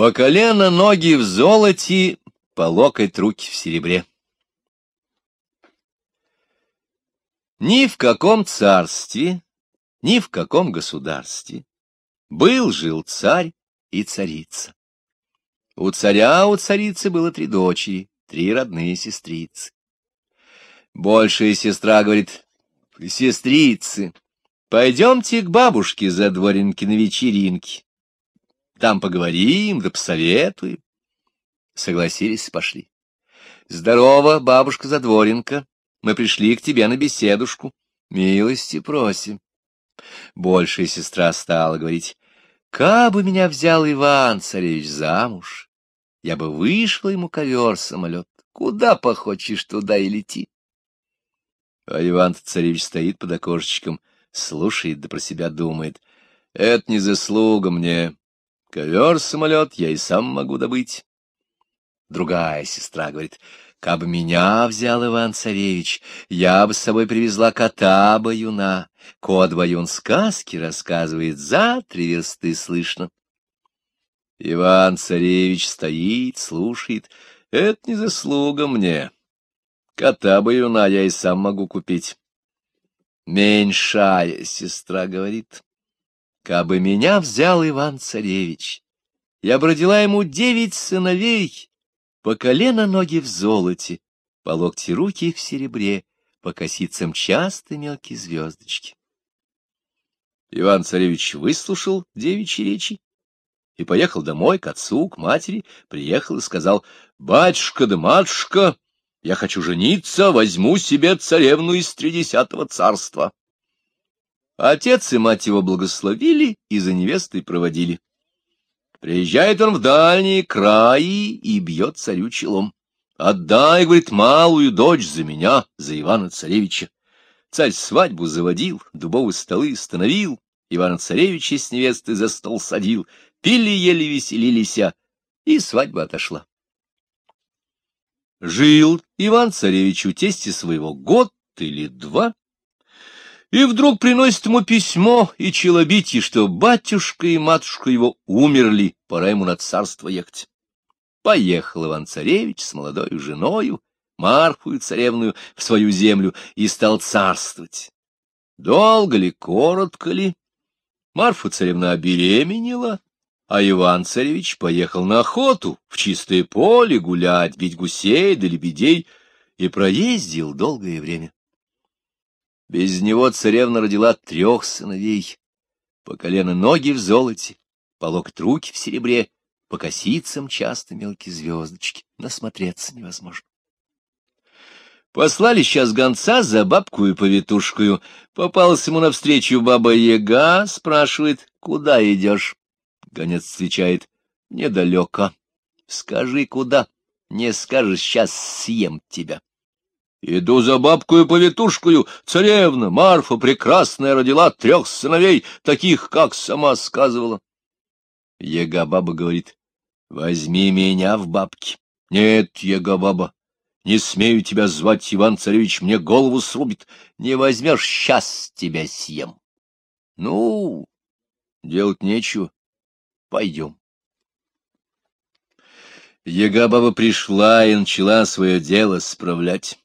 По колено ноги в золоте, по локоть руки в серебре. Ни в каком царстве, ни в каком государстве был-жил царь и царица. У царя, у царицы было три дочери, три родные сестрицы. Большая сестра говорит, сестрицы, пойдемте к бабушке за дворинки на вечеринке. Там поговорим, да посоветуем. Согласились, пошли. Здорово, бабушка Задворенко. Мы пришли к тебе на беседушку. Милости просим. Большая сестра стала говорить, «Кабы меня взял Иван-царевич замуж, я бы вышла ему ковер-самолет. Куда похочешь, туда и лети». А Иван-царевич стоит под окошечком, слушает да про себя думает, «Это не заслуга мне. Ковер-самолет я и сам могу добыть». Другая сестра говорит, Кабы меня взял Иван-царевич, я бы с собой привезла кота-баюна. Кот-баюн сказки рассказывает, за три версты слышно. Иван-царевич стоит, слушает. Это не заслуга мне. Кота-баюна я и сам могу купить. Меньшая сестра говорит. Кабы меня взял Иван-царевич, я бы родила ему девять сыновей, по колено ноги в золоте, по локти руки в серебре, по косицам часто мелкие звездочки. Иван-царевич выслушал девичьи речи и поехал домой к отцу, к матери, приехал и сказал, «Батюшка да матушка, я хочу жениться, возьму себе царевну из тридесятого царства». Отец и мать его благословили и за невестой проводили. Приезжает он в дальние краи и бьет царю челом. «Отдай, — говорит, — малую дочь за меня, за Ивана-царевича». Царь свадьбу заводил, дубовые столы становил, Ивана-царевича с невестой за стол садил, пили, ели, веселились, и свадьба отошла. Жил Иван-царевич у тести своего год или два, и вдруг приносит ему письмо и челобитие, что батюшка и матушка его умерли, пора ему на царство ехать. Поехал Иван-царевич с молодой женою, Марфую царевную, в свою землю и стал царствовать. Долго ли, коротко ли, Марфа царевна обеременела, а Иван-царевич поехал на охоту, в чистое поле гулять, бить гусей да лебедей, и проездил долгое время. Без него царевна родила трех сыновей. По колено ноги в золоте, по локоть руки в серебре, по косицам часто мелкие звездочки. Насмотреться невозможно. Послали сейчас гонца за бабку и повитушкую. Попалась ему навстречу баба-яга, спрашивает, куда идешь? Гонец отвечает, недалеко. Скажи, куда? Не скажешь, сейчас съем тебя. Иду за бабкую повитушкую, царевна Марфа прекрасная родила трех сыновей, таких, как сама сказывала. Ега-баба говорит, возьми меня в бабки. Нет, Ега-баба, не смею тебя звать, Иван-царевич мне голову срубит. Не возьмешь, сейчас тебя съем. Ну, делать нечего, пойдем. Ега-баба пришла и начала свое дело справлять.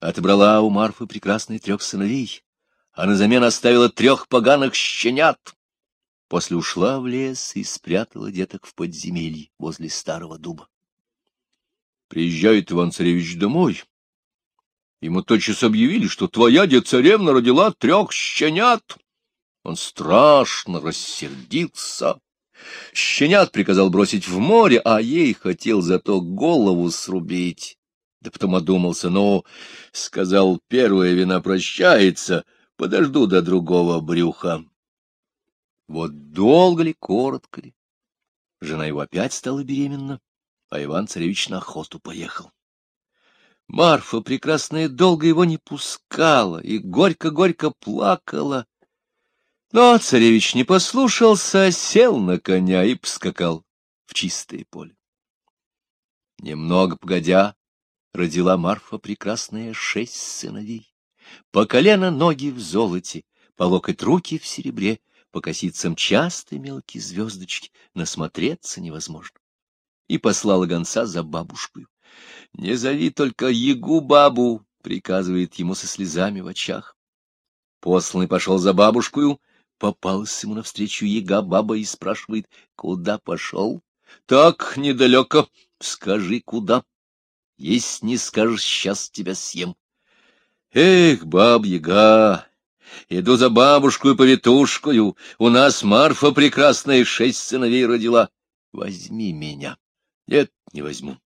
Отобрала у Марфы прекрасные трех сыновей, а на замен оставила трех поганых щенят. После ушла в лес и спрятала деток в подземелье возле старого дуба. Приезжает Иван-царевич домой. Ему тотчас объявили, что твоя дед-царевна родила трех щенят. Он страшно рассердился. Щенят приказал бросить в море, а ей хотел зато голову срубить. Да потом одумался, ну, сказал, первая вина прощается, подожду до другого брюха. Вот долго ли, коротко ли, жена его опять стала беременна, а Иван-царевич на охоту поехал. Марфа прекрасная долго его не пускала и горько-горько плакала. Но царевич не послушался, сел на коня и поскакал в чистое поле. Немного погодя, родила Марфа прекрасная шесть сыновей. По колено ноги в золоте, по локоть руки в серебре, по косицам часто мелкие звездочки, насмотреться невозможно. И послала гонца за бабушкой. — Не зови только Ягу-бабу, — приказывает ему со слезами в очах. Посланный пошел за бабушкою, попалась ему навстречу Яга-баба и спрашивает, куда пошел? — Так, недалеко, скажи, куда? Если не скажешь, сейчас тебя съем. Эх, баб-яга, иду за бабушку и повитушкою, у нас Марфа прекрасная шесть сыновей родила. Возьми меня. Нет, не возьму.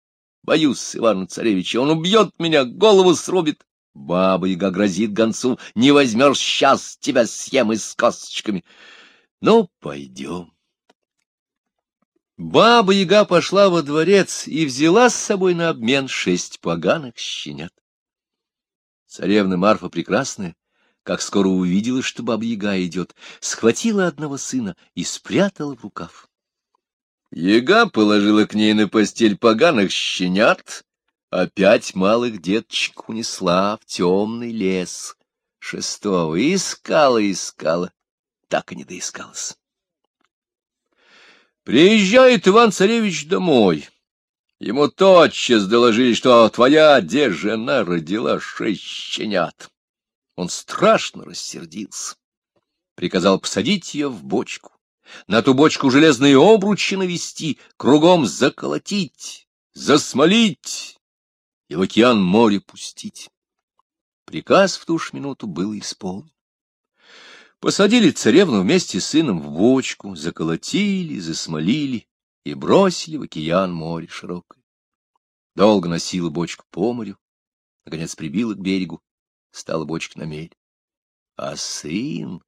Боюсь Ивана Царевича, он убьет меня, голову срубит. Баба-яга грозит гонцу, не возьмешь, сейчас тебя съем и с косточками. Ну, пойдем. Баба-яга пошла во дворец и взяла с собой на обмен шесть поганых щенят. Царевна Марфа Прекрасная, как скоро увидела, что баба-яга идет, схватила одного сына и спрятала в рукав. Яга положила к ней на постель поганых щенят, опять малых деточек унесла в темный лес. Шестого искала-искала, так и не доискалась. Приезжает Иван-царевич домой. Ему тотчас доложили, что твоя де жена родила шесть щенят. Он страшно рассердился. Приказал посадить ее в бочку, на ту бочку железные обручи навести, кругом заколотить, засмолить и в океан море пустить. Приказ в ту ж минуту был исполнен. Посадили царевну вместе с сыном в бочку, заколотили, засмолили и бросили в океан море широкое. Долго носила бочку по морю, наконец прибила к берегу, стала бочка на мель. А сын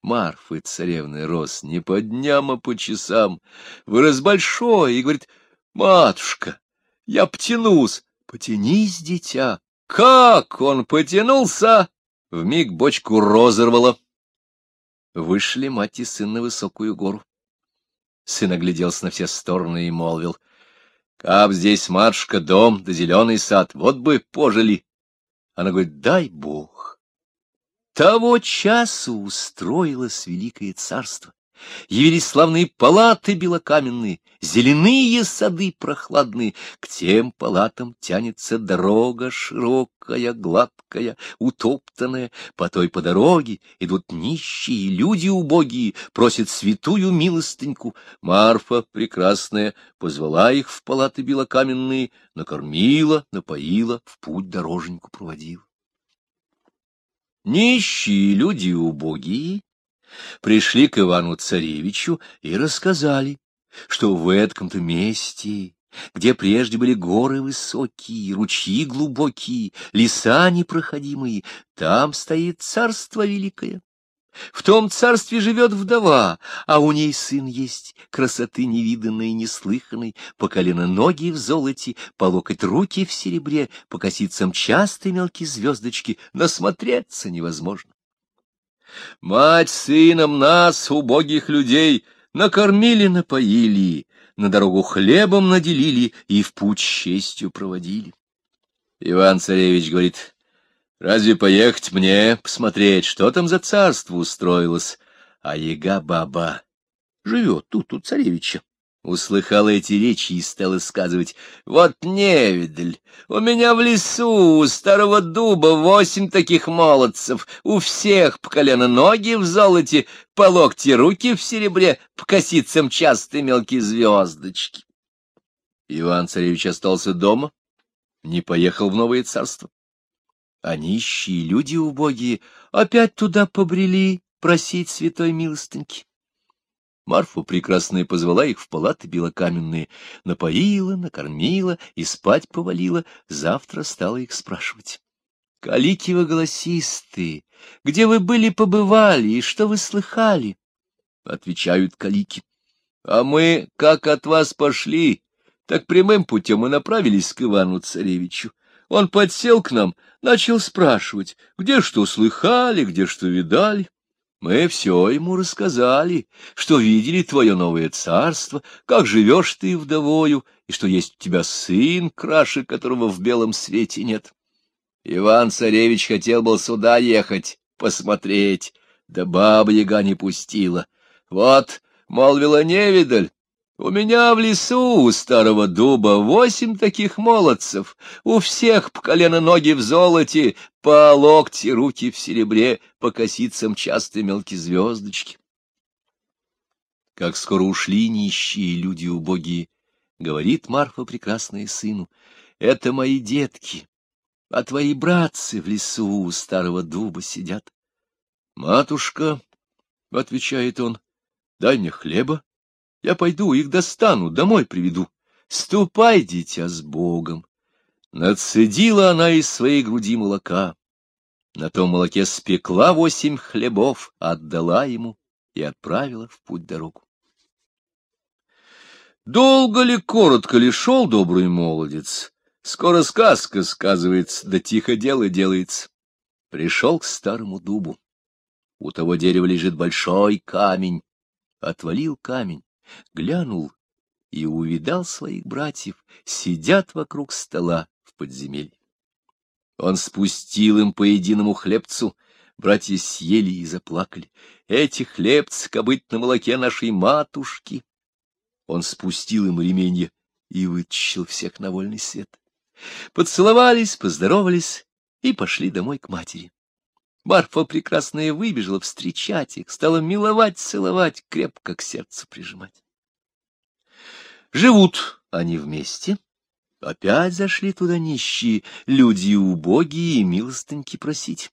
Марфы царевны рос не по дням, а по часам, вырос большой и говорит, «Матушка, я потянусь, потянись, дитя». Как он потянулся! Вмиг бочку разорвало, Вышли мать и сын на высокую гору. Сын огляделся на все стороны и молвил. — Каб здесь, матушка, дом да зеленый сад, вот бы пожили. Она говорит, дай бог. Того часу устроилось великое царство явились славные палаты белокаменные, зеленые сады прохладные, к тем палатам тянется дорога широкая, гладкая, утоптанная, по той по дороге идут нищие, люди убогие, просят святую милостыньку. Марфа, прекрасная, позвала их в палаты белокаменные, накормила, напоила, в путь дороженьку проводила. Нищие люди убогие пришли к Ивану-царевичу и рассказали, что в этом-то месте, где прежде были горы высокие, ручьи глубокие, леса непроходимые, там стоит царство великое. В том царстве живет вдова, а у ней сын есть, красоты невиданной и неслыханной, по колено ноги в золоте, по локоть руки в серебре, по косицам частые мелкие звездочки, насмотреться невозможно. Мать сыном нас, убогих людей, накормили, напоили, на дорогу хлебом наделили и в путь честью проводили. Иван-царевич говорит, разве поехать мне посмотреть, что там за царство устроилось? А яга-баба живет тут у царевича. Услыхала эти речи и стала сказывать, «Вот невидаль, у меня в лесу у старого дуба восемь таких молодцев, у всех по колено ноги в золоте, по локти руки в серебре, по косицам частые мелкие звездочки». Иван-царевич остался дома, не поехал в новое царство. А нищие люди убогие опять туда побрели просить святой милостыньки. Марфа прекрасная позвала их в палаты белокаменные, напоила, накормила и спать повалила, завтра стала их спрашивать. «Калики вы голосистые, где вы были побывали и что вы слыхали?» Отвечают калики. «А мы, как от вас пошли, так прямым путем и направились к Ивану-царевичу. Он подсел к нам, начал спрашивать, где что слыхали, где что видали. Мы все ему рассказали, что видели твое новое царство, как живешь ты вдовою, и что есть у тебя сын, краше которого в белом свете нет. Иван-царевич хотел был сюда ехать, посмотреть, да баба-яга не пустила. Вот, молвила невидаль, у меня в лесу у старого дуба восемь таких молодцев, у всех по колено ноги в золоте, по локти руки в серебре, по косицам часто мелкие звездочки. Как скоро ушли нищие люди убогие, говорит Марфа прекрасная сыну, это мои детки, а твои братцы в лесу у старого дуба сидят. Матушка, — отвечает он, — дай мне хлеба, я пойду, их достану, домой приведу. Ступай, дитя, с Богом. Нацедила она из своей груди молока. На том молоке спекла восемь хлебов, отдала ему и отправила в путь дорогу. Долго ли, коротко ли шел добрый молодец? Скоро сказка сказывается, да тихо дело делается. Пришел к старому дубу. У того дерева лежит большой камень. Отвалил камень глянул и увидал своих братьев, сидят вокруг стола в подземелье. Он спустил им по единому хлебцу, братья съели и заплакали. Эти хлебцы кобыть на молоке нашей матушки. Он спустил им ременья и вытащил всех на вольный свет. Поцеловались, поздоровались и пошли домой к матери. Марфа прекрасная выбежала встречать их, стала миловать, целовать, крепко к сердцу прижимать. Живут они вместе. Опять зашли туда нищие, люди убогие и милостыньки просить.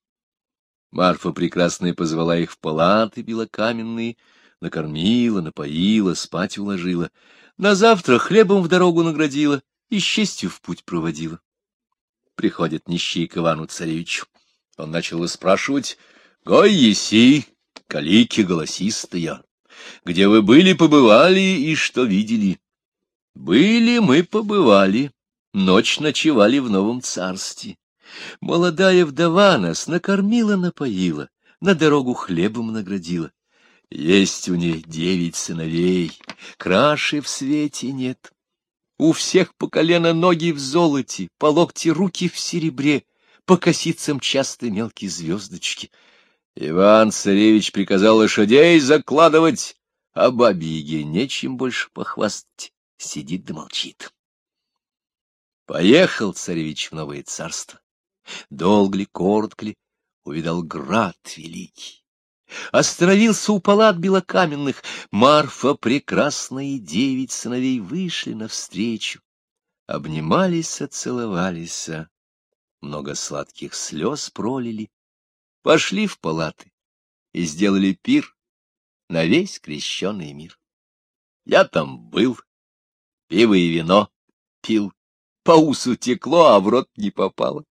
Марфа прекрасная позвала их в палаты белокаменные, накормила, напоила, спать уложила. На завтра хлебом в дорогу наградила и с честью в путь проводила. Приходят нищие к Ивану-царевичу. Он начал спрашивать, «Гой еси, калики голосистая, где вы были, побывали и что видели?» «Были мы, побывали, ночь ночевали в новом царстве. Молодая вдова нас накормила, напоила, на дорогу хлебом наградила. Есть у ней девять сыновей, краши в свете нет. У всех по колено ноги в золоте, по локти руки в серебре, по косицам часто мелкие звездочки. Иван-царевич приказал лошадей закладывать, а бабе нечем больше похвастать, сидит да молчит. Поехал царевич в новое царство. Долго ли, коротко ли, увидал град великий. Остановился у палат белокаменных. Марфа прекрасная и девять сыновей вышли навстречу. Обнимались, целовались, много сладких слез пролили, пошли в палаты и сделали пир на весь крещенный мир. Я там был, пиво и вино пил, по усу текло, а в рот не попало.